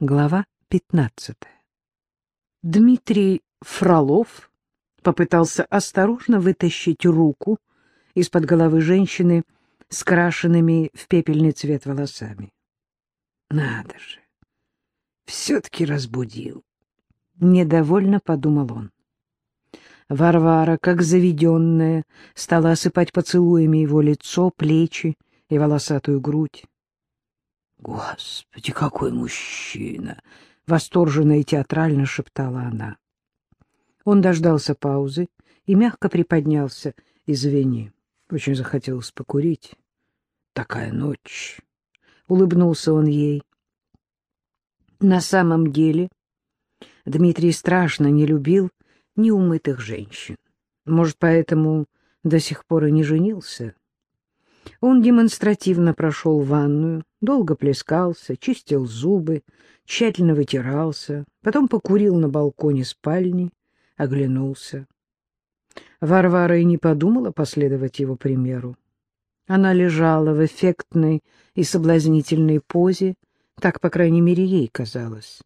Глава 15. Дмитрий Фролов попытался осторожно вытащить руку из-под головы женщины с крашенными в пепельный цвет волосами. Надо же, все-таки разбудил. Недовольно подумал он. Варвара, как заведенная, стала осыпать поцелуями его лицо, плечи и волосатую грудь. «Господи, какой мужчина!» — восторженно и театрально шептала она. Он дождался паузы и мягко приподнялся. «Извини, очень захотелось покурить. Такая ночь!» — улыбнулся он ей. На самом деле Дмитрий страшно не любил неумытых женщин. Может, поэтому до сих пор и не женился. Он демонстративно прошел ванную, долго плескался, чистил зубы, тщательно вытирался, потом покурил на балконе спальни, оглянулся. Варвара и не подумала последовать его примеру. Она лежала в эффектной и соблазнительной позе, так, по крайней мере, ей казалось,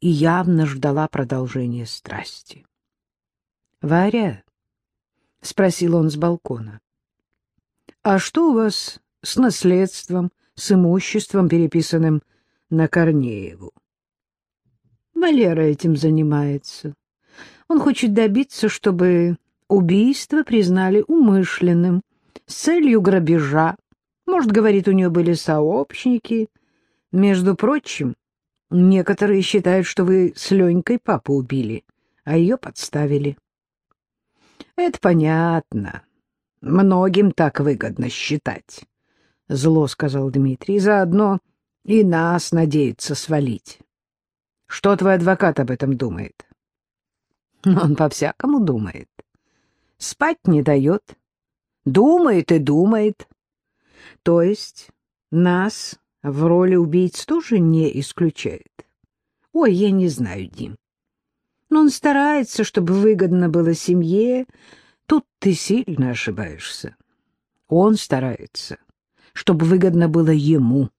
и явно ждала продолжения страсти. — Варя? — спросил он с балкона. А что у вас с наследством, с имуществом, переписанным на Корнееву? Валера этим занимается. Он хочет добиться, чтобы убийство признали умышленным, с целью грабежа. Может, говорит, у нее были сообщники. Между прочим, некоторые считают, что вы с Ленькой папу убили, а ее подставили. Это понятно. Многим так выгодно считать, — зло сказал Дмитрий. — Заодно и нас надеются свалить. Что твой адвокат об этом думает? Он по-всякому думает. Спать не дает. Думает и думает. То есть нас в роли убийц тоже не исключает. Ой, я не знаю, Дим. Но он старается, чтобы выгодно было семье, Тут ты сильно ошибаешься. Он старается, чтобы выгодно было ему.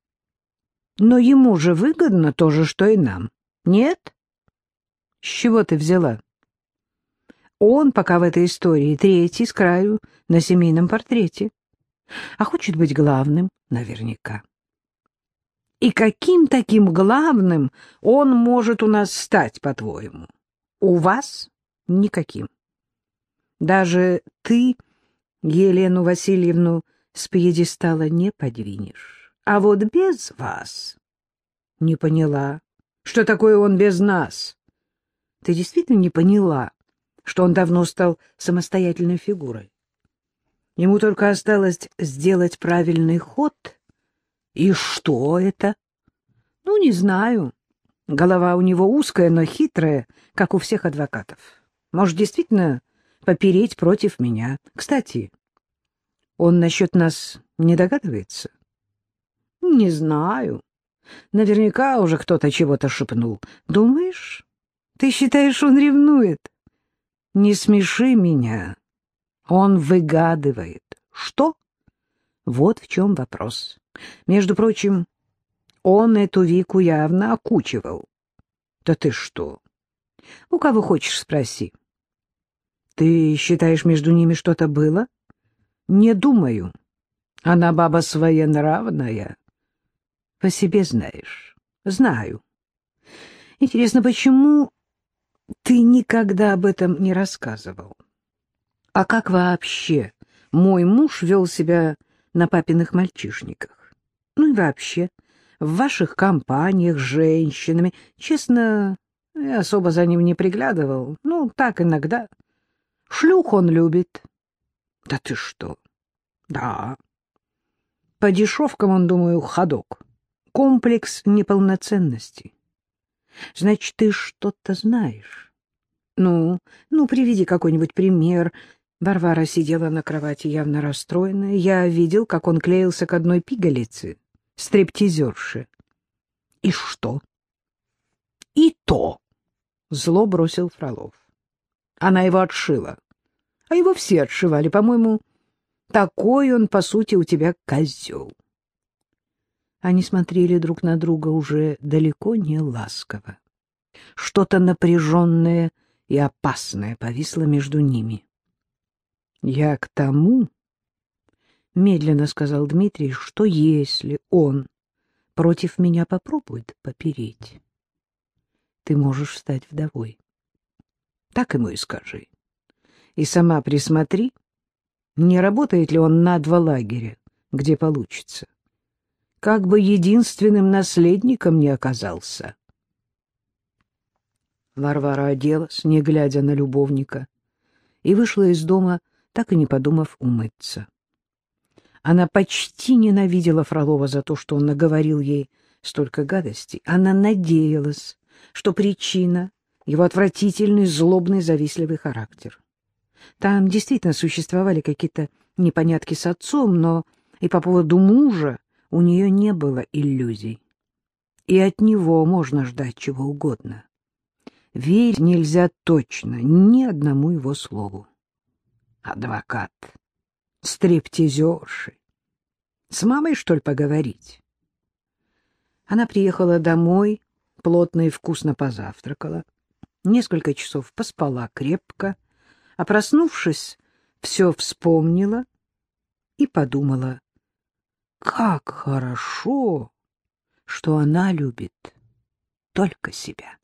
Но ему же выгодно то же, что и нам. Нет? С чего ты взяла? Он пока в этой истории третий с краю на семейном портрете. А хочет быть главным наверняка. И каким таким главным он может у нас стать, по-твоему? У вас никаким. Даже ты Елену Васильевну с пьедестала не подвинешь. А вот без вас... Не поняла. Что такое он без нас? Ты действительно не поняла, что он давно стал самостоятельной фигурой? Ему только осталось сделать правильный ход. И что это? Ну, не знаю. Голова у него узкая, но хитрая, как у всех адвокатов. Может, действительно попереть против меня. Кстати, он насчет нас не догадывается? — Не знаю. Наверняка уже кто-то чего-то шепнул. Думаешь? Ты считаешь, он ревнует? Не смеши меня. Он выгадывает. Что? Вот в чем вопрос. Между прочим, он эту Вику явно окучивал. Да ты что? У кого хочешь спроси. Ты считаешь, между ними что-то было? Не думаю. Она баба своенравная. По себе знаешь. Знаю. Интересно, почему ты никогда об этом не рассказывал? А как вообще мой муж вел себя на папиных мальчишниках? Ну и вообще, в ваших компаниях с женщинами. Честно, я особо за ним не приглядывал. Ну, так иногда. Шлюх он любит. Да ты что? Да. По дешевкам он, думаю, ходок. Комплекс неполноценности. Значит, ты что-то знаешь. Ну, ну, приведи какой-нибудь пример. Варвара сидела на кровати явно расстроенная. Я видел, как он клеился к одной пигалице, стриптизерши. И что? И то, зло бросил Фролов. Она его отшила. А его все отшивали. По-моему, такой он, по сути, у тебя козел. Они смотрели друг на друга уже далеко не ласково. Что-то напряженное и опасное повисло между ними. — Я к тому, — медленно сказал Дмитрий, — что если он против меня попробует попереть, ты можешь стать вдовой. Так ему и скажи. И сама присмотри, не работает ли он на два лагеря, где получится. Как бы единственным наследником не оказался. Варвара оделась, не глядя на любовника, и вышла из дома, так и не подумав умыться. Она почти ненавидела Фролова за то, что он наговорил ей столько гадостей. Она надеялась, что причина — его отвратительный, злобный, завистливый характер. Там действительно существовали какие-то непонятки с отцом, но и по поводу мужа у нее не было иллюзий. И от него можно ждать чего угодно. Верь нельзя точно ни одному его слову. Адвокат, стриптизерши. С мамой, что ли, поговорить? Она приехала домой, плотно и вкусно позавтракала, несколько часов поспала крепко, а проснувшись, все вспомнила и подумала, как хорошо, что она любит только себя.